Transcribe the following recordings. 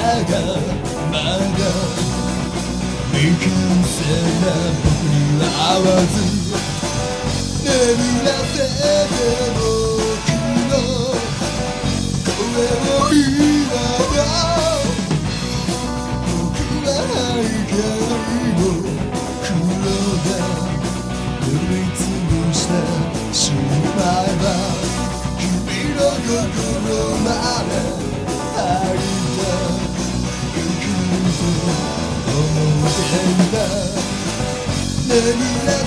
がまだ未完成な僕には合わず眠らせて僕の声を言いなら僕は怒りをしまえば君の心まであり Ele é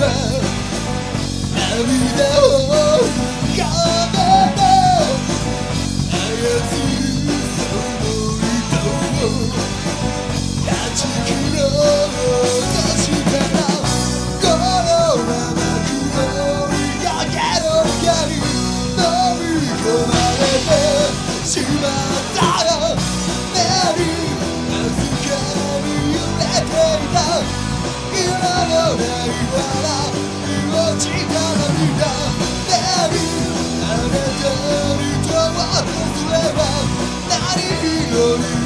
love. glory.